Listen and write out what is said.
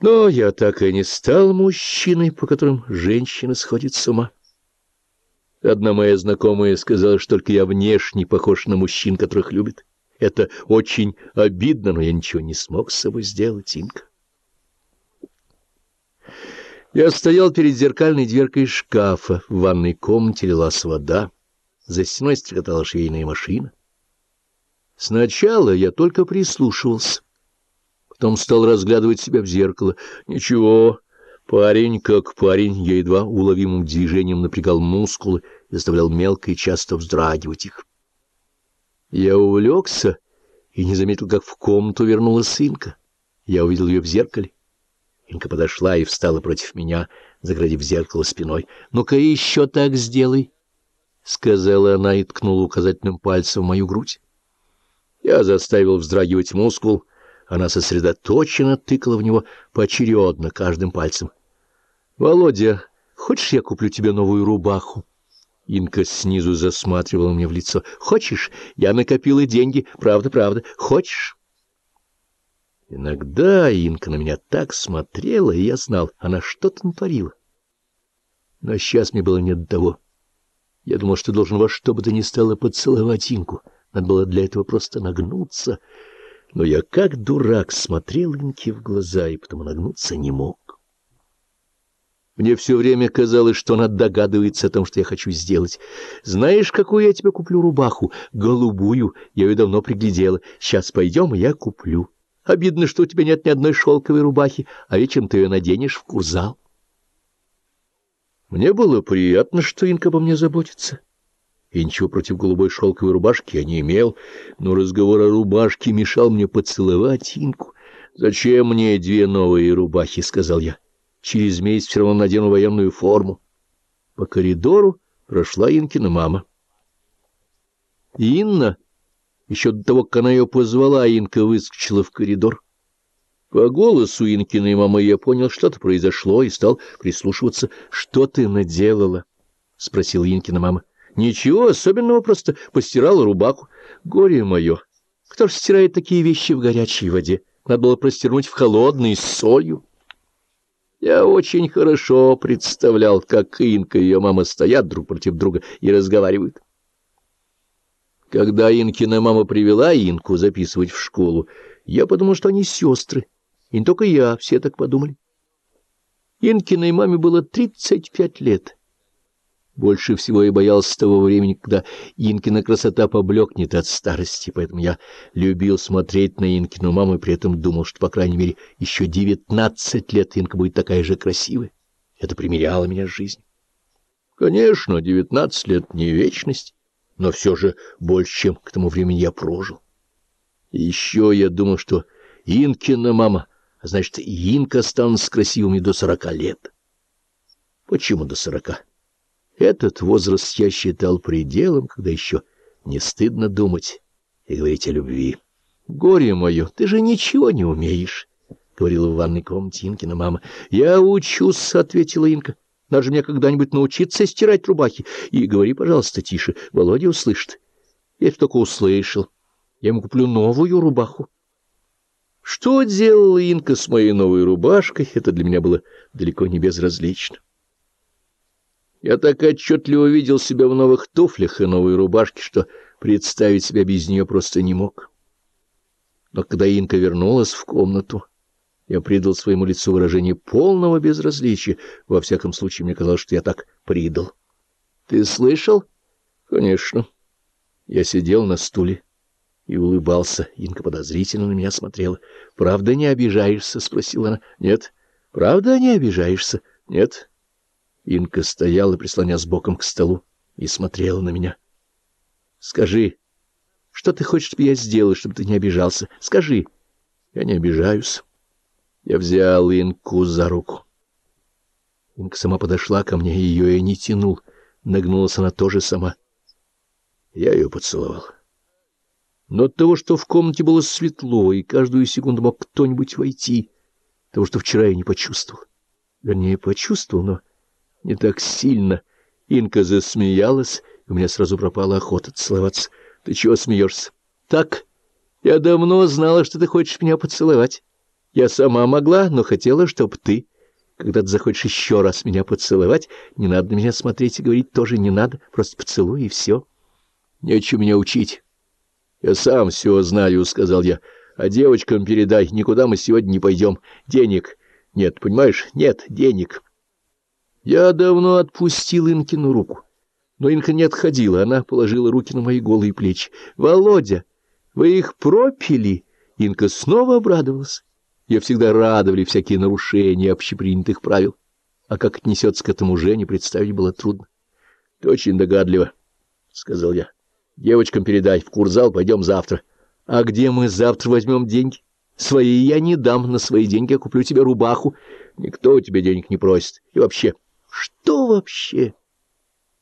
Но я так и не стал мужчиной, по которым женщина сходит с ума. Одна моя знакомая сказала, что только я внешне похож на мужчин, которых любит. Это очень обидно, но я ничего не смог с собой сделать, Инка. Я стоял перед зеркальной дверкой шкафа, в ванной комнате лилась вода, за стеной стрекотала швейная машина. Сначала я только прислушивался. Потом стал разглядывать себя в зеркало. Ничего, парень как парень, я едва уловимым движением напрягал мускулы и заставлял мелко и часто вздрагивать их. Я увлекся и не заметил, как в комнату вернулась Инка. Я увидел ее в зеркале. Инка подошла и встала против меня, заградив зеркало спиной. «Ну-ка еще так сделай», — сказала она и ткнула указательным пальцем в мою грудь. Я заставил вздрагивать мускул, она сосредоточенно тыкала в него поочередно каждым пальцем. — Володя, хочешь, я куплю тебе новую рубаху? Инка снизу засматривала мне в лицо. — Хочешь? Я накопила деньги. Правда, правда. Хочешь? Иногда Инка на меня так смотрела, и я знал, она что-то натворила. Но сейчас мне было не до того. Я думал, что должен во что бы то ни стало поцеловать Инку. Надо было для этого просто нагнуться. Но я, как дурак, смотрел Инке в глаза и потому нагнуться не мог. Мне все время казалось, что она догадывается о том, что я хочу сделать. Знаешь, какую я тебе куплю рубаху? Голубую. Я ее давно приглядела. Сейчас пойдем, и я куплю. Обидно, что у тебя нет ни одной шелковой рубахи, а вечером ты ее наденешь в курзал. Мне было приятно, что Инка обо мне заботится и ничего против голубой шелковой рубашки я не имел, но разговор о рубашке мешал мне поцеловать Инку. «Зачем мне две новые рубахи?» — сказал я. «Через месяц все равно надену военную форму». По коридору прошла Инкина мама. Инна, еще до того, как она ее позвала, Инка выскочила в коридор. По голосу Инкиной мамы я понял, что-то произошло, и стал прислушиваться. «Что ты наделала?» — спросила Инкина мама. Ничего особенного, просто постирала рубаку. Горе мое! Кто ж стирает такие вещи в горячей воде? Надо было простернуть в холодной с солью. Я очень хорошо представлял, как Инка и ее мама стоят друг против друга и разговаривают. Когда Инкина мама привела Инку записывать в школу, я подумал, что они сестры. И не только я, все так подумали. Инкиной маме было тридцать пять лет. Больше всего я боялся того времени, когда Инкина красота поблекнет от старости, поэтому я любил смотреть на Инкину маму и при этом думал, что, по крайней мере, еще девятнадцать лет Инка будет такая же красивая. Это примеряло меня с жизнью. Конечно, девятнадцать лет не вечность, но все же больше, чем к тому времени я прожил. И еще я думал, что Инкина мама, а значит, Инка станет красивыми до сорока лет. Почему до сорока? Этот возраст я считал пределом, когда еще не стыдно думать и говорить о любви. «Горе мое, ты же ничего не умеешь», — говорила в ванной комнате Инкина мама. «Я учусь», — ответила Инка. «Надо же мне когда-нибудь научиться стирать рубахи. И говори, пожалуйста, тише, Володя услышит». Я только услышал. Я ему куплю новую рубаху. Что делала Инка с моей новой рубашкой, это для меня было далеко не безразлично. Я так отчетливо видел себя в новых туфлях и новой рубашке, что представить себя без нее просто не мог. Но когда Инка вернулась в комнату, я придал своему лицу выражение полного безразличия. Во всяком случае, мне казалось, что я так придал. — Ты слышал? — Конечно. Я сидел на стуле и улыбался. Инка подозрительно на меня смотрела. — Правда не обижаешься? — спросила она. — Нет. — Правда не обижаешься? — Нет. — Инка стояла, прислонясь боком к столу, и смотрела на меня. — Скажи, что ты хочешь, чтобы я сделал, чтобы ты не обижался? Скажи. Я не обижаюсь. Я взял Инку за руку. Инка сама подошла ко мне, ее я не тянул. Нагнулась она тоже сама. Я ее поцеловал. Но от того, что в комнате было светло, и каждую секунду мог кто-нибудь войти, того, что вчера я не почувствовал. Вернее, почувствовал, но не так сильно. Инка засмеялась, и у меня сразу пропала охота целоваться. Ты чего смеешься? Так, я давно знала, что ты хочешь меня поцеловать. Я сама могла, но хотела, чтоб ты, когда ты захочешь еще раз меня поцеловать, не надо на меня смотреть и говорить тоже не надо, просто поцелуй и все. Нечего меня учить. Я сам все знаю, — сказал я. А девочкам передай, никуда мы сегодня не пойдем. Денег нет, понимаешь? Нет денег. Я давно отпустил Инкину руку. Но Инка не отходила, она положила руки на мои голые плечи. «Володя, вы их пропили?» Инка снова обрадовалась. Ее всегда радовали всякие нарушения общепринятых правил. А как отнесется к этому Жене, представить было трудно. — Ты очень догадливо, — сказал я. — Девочкам передай, в курзал пойдем завтра. — А где мы завтра возьмем деньги? Свои я не дам, на свои деньги я куплю тебе рубаху. Никто у тебя денег не просит. И вообще... — Что вообще? —